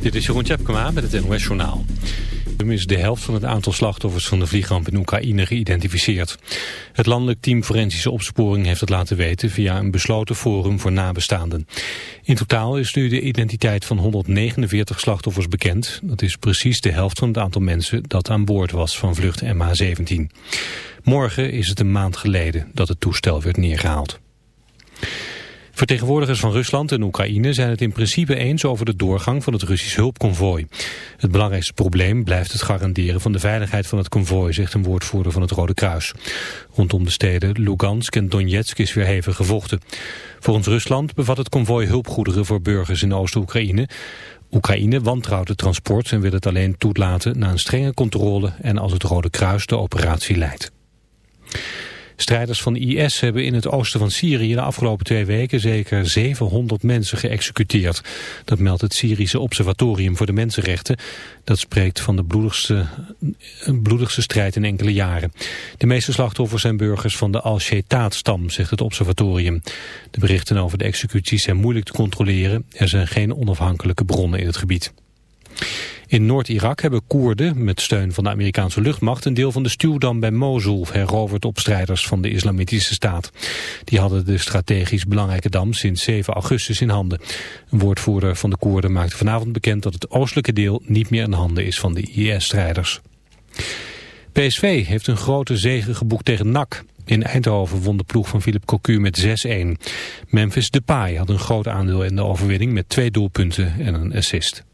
Dit is Jeroen Tjepkema met het NOS Journaal. Er is de helft van het aantal slachtoffers van de vliegramp in Oekraïne geïdentificeerd. Het landelijk team Forensische Opsporing heeft het laten weten via een besloten forum voor nabestaanden. In totaal is nu de identiteit van 149 slachtoffers bekend. Dat is precies de helft van het aantal mensen dat aan boord was van vlucht MH17. Morgen is het een maand geleden dat het toestel werd neergehaald. Vertegenwoordigers van Rusland en Oekraïne zijn het in principe eens over de doorgang van het Russisch hulpconvooi. Het belangrijkste probleem blijft het garanderen van de veiligheid van het konvooi, zegt een woordvoerder van het Rode Kruis. Rondom de steden Lugansk en Donetsk is weer hevig gevochten. Volgens Rusland bevat het konvooi hulpgoederen voor burgers in Oost-Oekraïne. Oekraïne wantrouwt het transport en wil het alleen toelaten na een strenge controle en als het Rode Kruis de operatie leidt. Strijders van IS hebben in het oosten van Syrië de afgelopen twee weken zeker 700 mensen geëxecuteerd. Dat meldt het Syrische Observatorium voor de Mensenrechten. Dat spreekt van de bloedigste, bloedigste strijd in enkele jaren. De meeste slachtoffers zijn burgers van de Al-Shetaat-stam, zegt het observatorium. De berichten over de executies zijn moeilijk te controleren. Er zijn geen onafhankelijke bronnen in het gebied. In Noord-Irak hebben Koerden met steun van de Amerikaanse luchtmacht een deel van de stuwdam bij Mosul heroverd op strijders van de Islamitische Staat. Die hadden de strategisch belangrijke dam sinds 7 augustus in handen. Een woordvoerder van de Koerden maakte vanavond bekend dat het oostelijke deel niet meer in handen is van de IS-strijders. PSV heeft een grote zege geboekt tegen NAC. In Eindhoven won de ploeg van Philip Cocu met 6-1. Memphis Depay had een groot aandeel in de overwinning met twee doelpunten en een assist.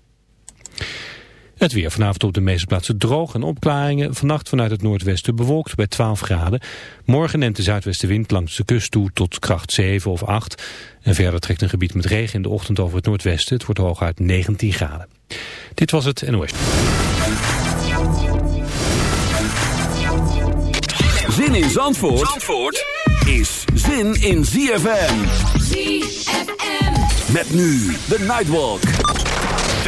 Het weer vanavond op de meeste plaatsen droog en opklaringen. Vannacht vanuit het noordwesten bewolkt bij 12 graden. Morgen neemt de zuidwestenwind langs de kust toe tot kracht 7 of 8. En verder trekt een gebied met regen in de ochtend over het noordwesten. Het wordt hooguit 19 graden. Dit was het NOS. Zin in Zandvoort, Zandvoort is zin in ZFM. ZFM. Met nu de Nightwalk.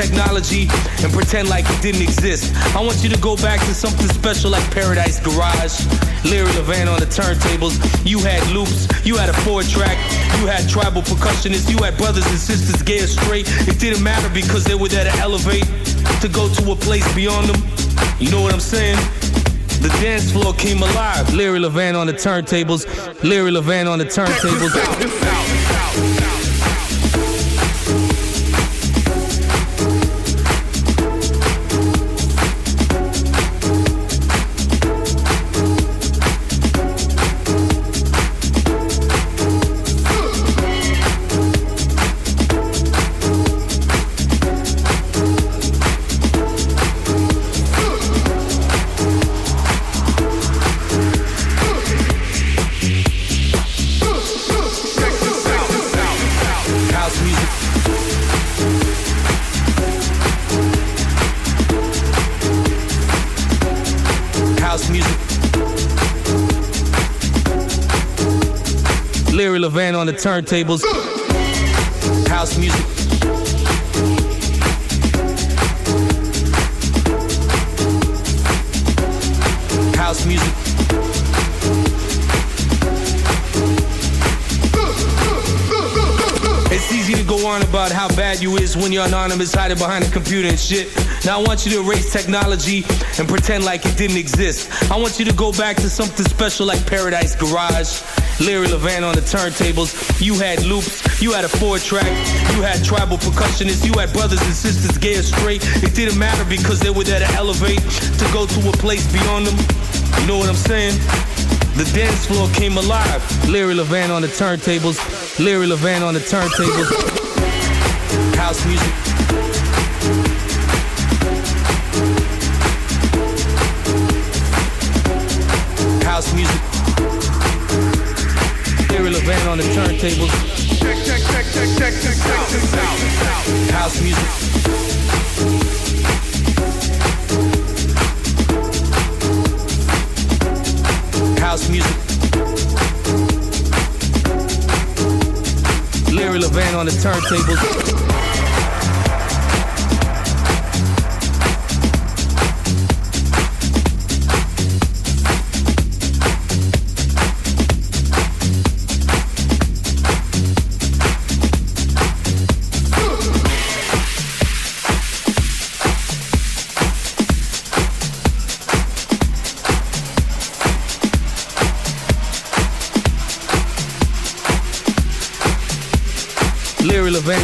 Technology and pretend like it didn't exist. I want you to go back to something special like Paradise Garage. Larry Levan on the turntables. You had loops, you had a four track, you had tribal percussionists, you had brothers and sisters gay or straight. It didn't matter because they were there to elevate, to go to a place beyond them. You know what I'm saying? The dance floor came alive. Larry Levan on the turntables. Larry Levan on the turntables. Turntables. House music. House music. It's easy to go on about how bad you is when you're anonymous, hiding behind a computer and shit. Now I want you to erase technology and pretend like it didn't exist. I want you to go back to something special like Paradise Garage. Larry Levan on the turntables. You had loops, you had a four track, you had tribal percussionists, you had brothers and sisters gay or straight. It didn't matter because they were there to elevate, to go to a place beyond them. You know what I'm saying? The dance floor came alive. Larry Levan on the turntables. Larry Levan on the turntables. House music. House music on the turntables. Check, check, check, check, check, check, check this out. House music. House music. Larry Levan on the turntables.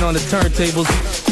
On the turntables.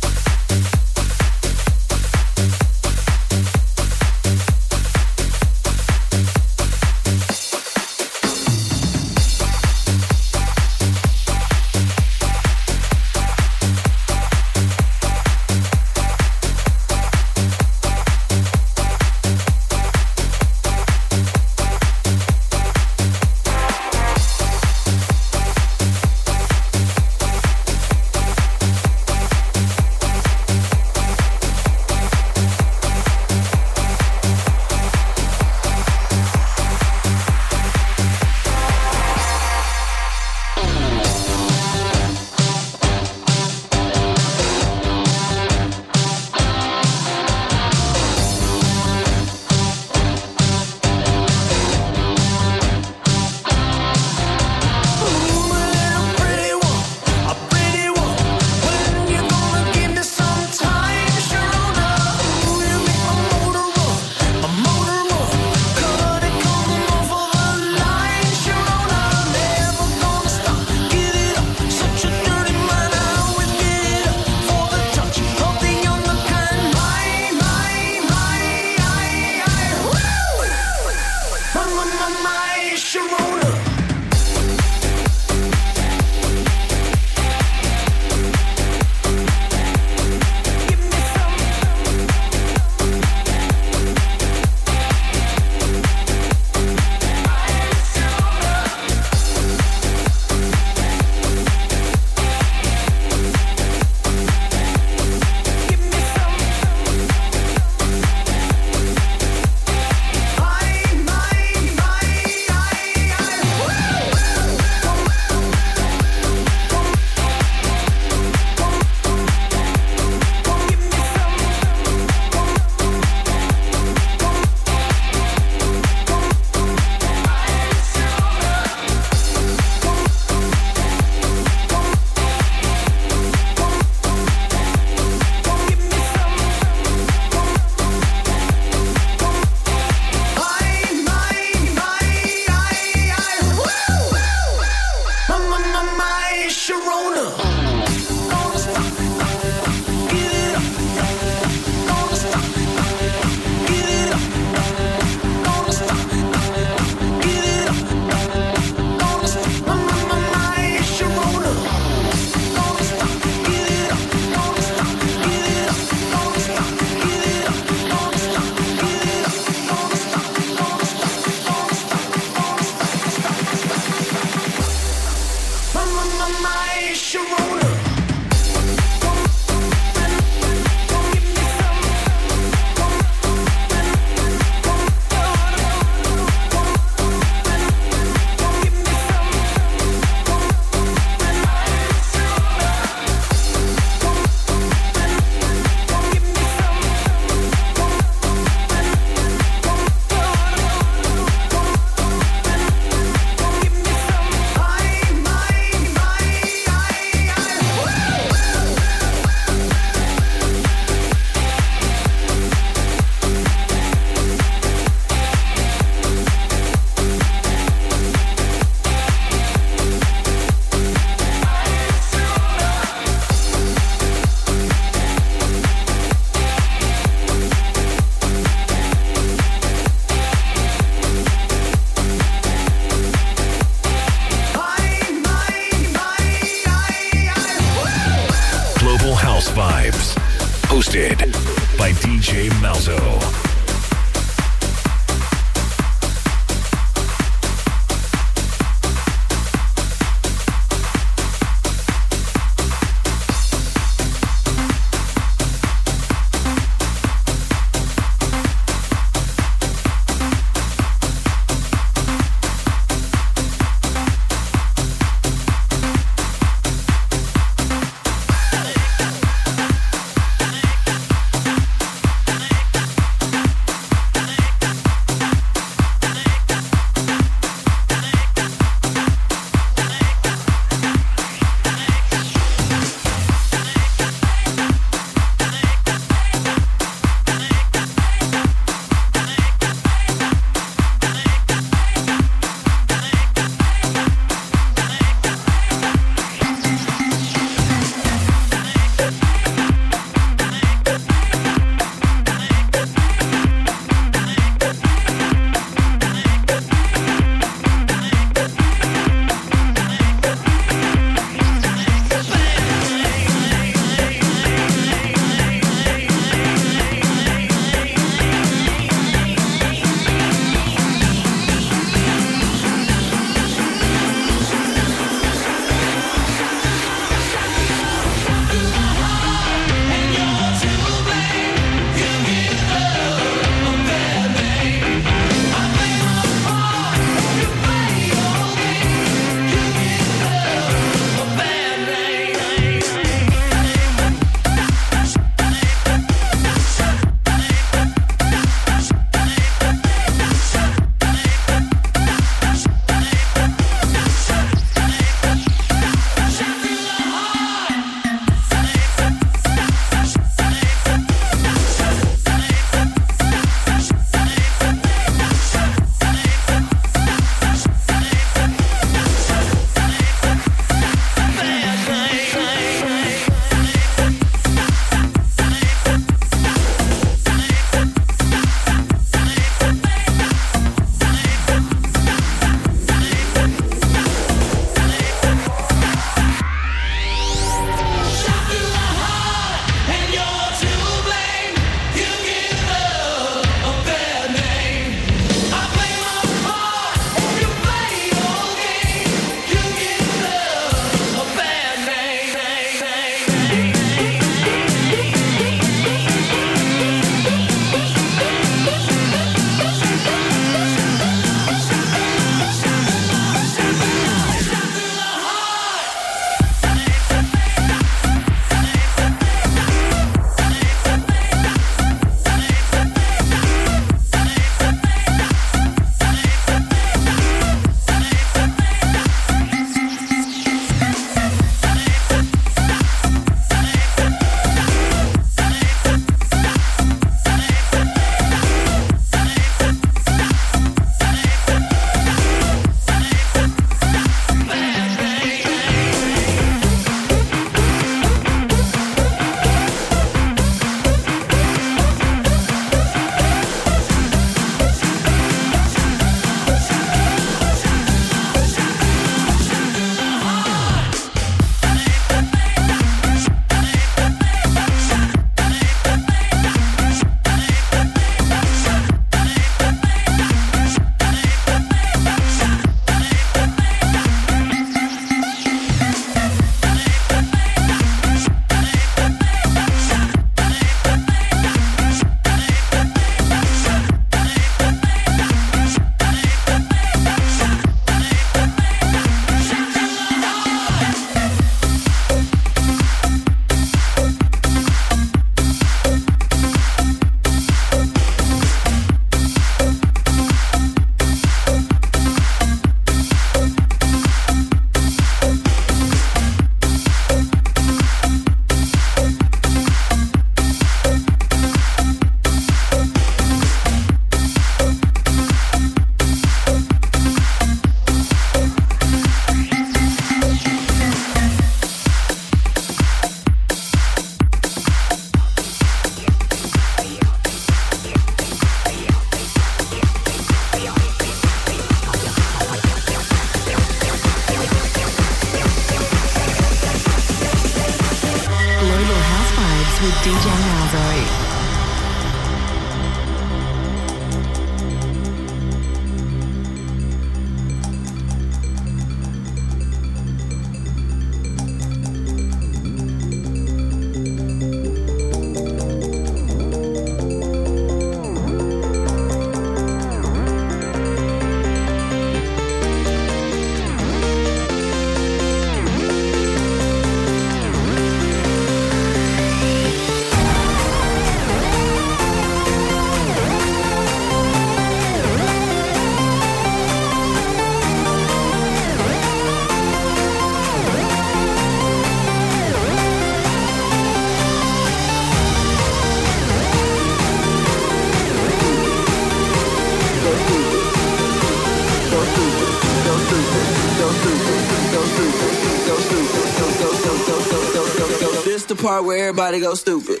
Where everybody goes stupid.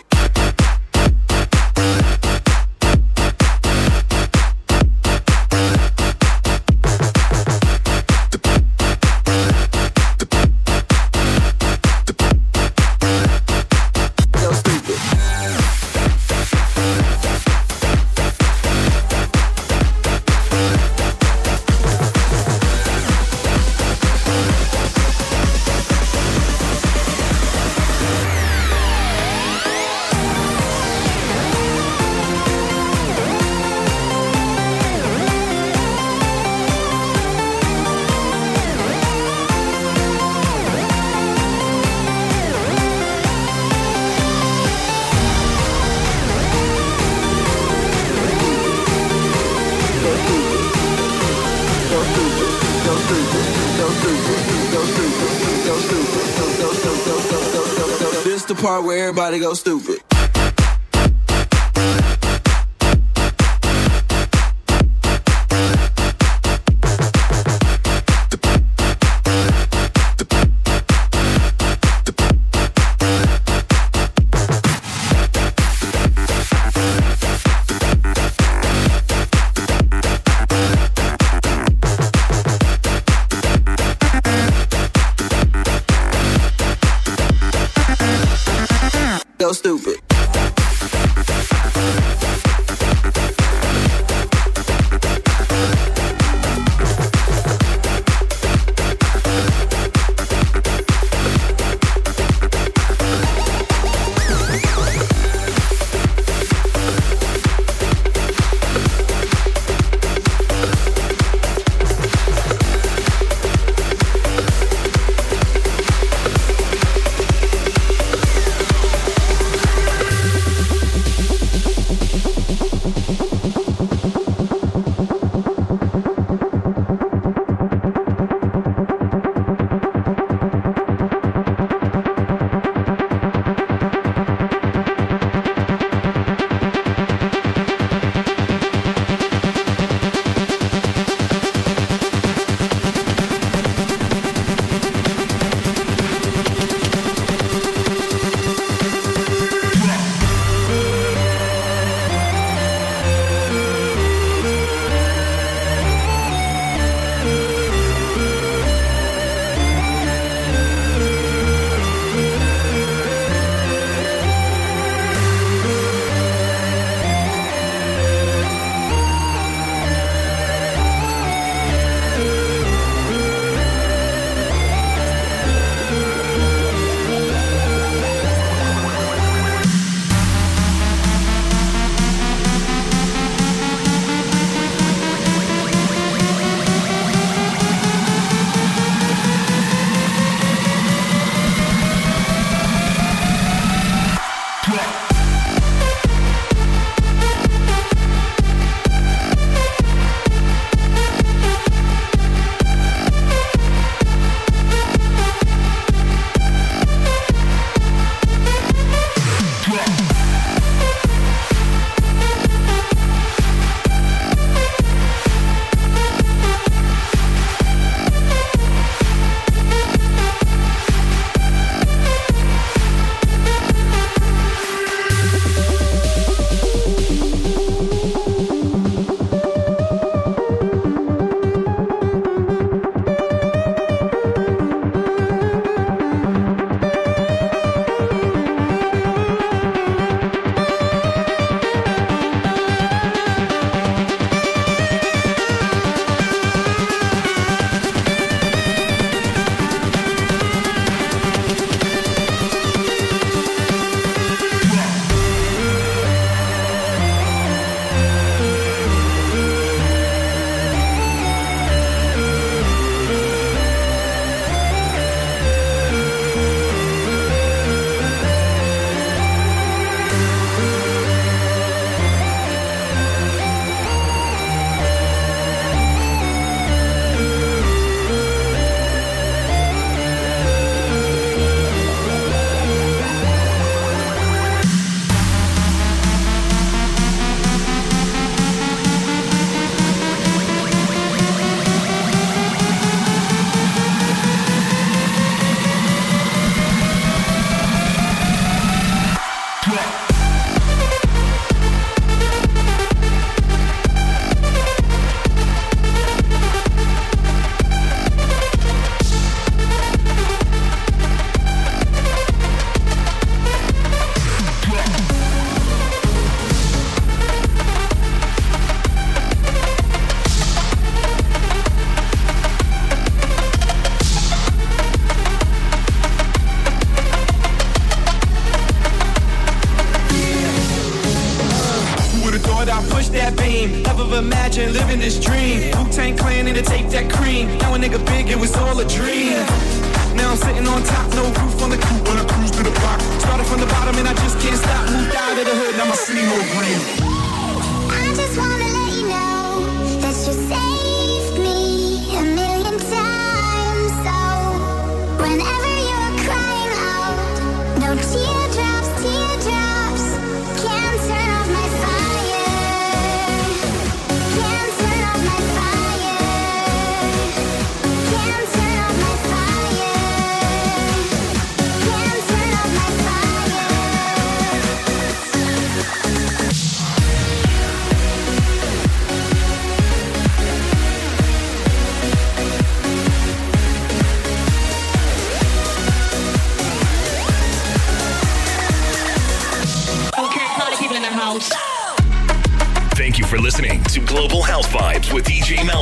Part where everybody goes stupid.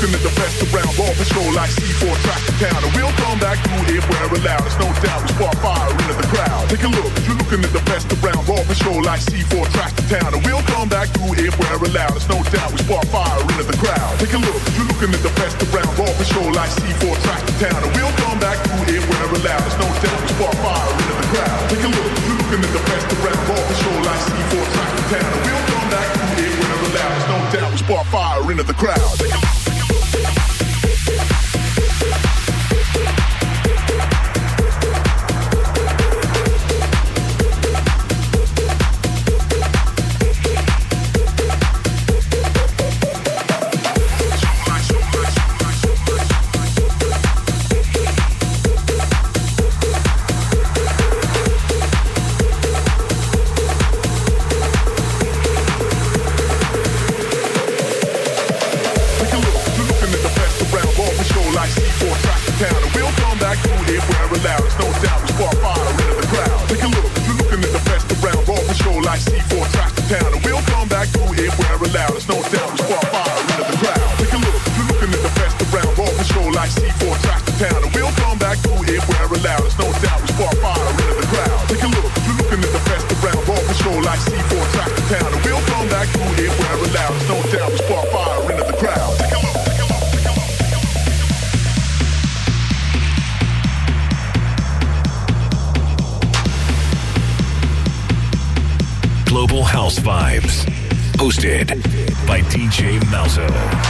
Looking at the best around. Raw patrol like C4 track the town. And we'll come back through if we're allowed. There's no doubt we spark fire into the crowd. Take a look, you're looking at the best around. Raw patrol like C4 track the town. And we'll come back through if we're allowed. There's no doubt we spark fire into the crowd. Take a look, you're looking at the best around. Raw patrol like C4 track the town. And we'll come back through if we're allowed. There's no doubt we spark fire into the crowd. Take a look, you're looking at the best around. Raw patrol like C4 track the town. And we'll come back through if we're allowed. There's no doubt we spark fire into the crowd. Town. And we'll come back through if we're allowed. There's no doubt we spark fire into the crowd. Take a look, you're looking at the best around. Raw patrol like C4 track the town. And we'll come back through if we're allowed. There's no doubt we spark fire into the crowd. Take a look, you're looking at the best around. Raw patrol like C4 track the town. And we'll come back through if we're allowed. There's no doubt Hosted by DJ Malzo.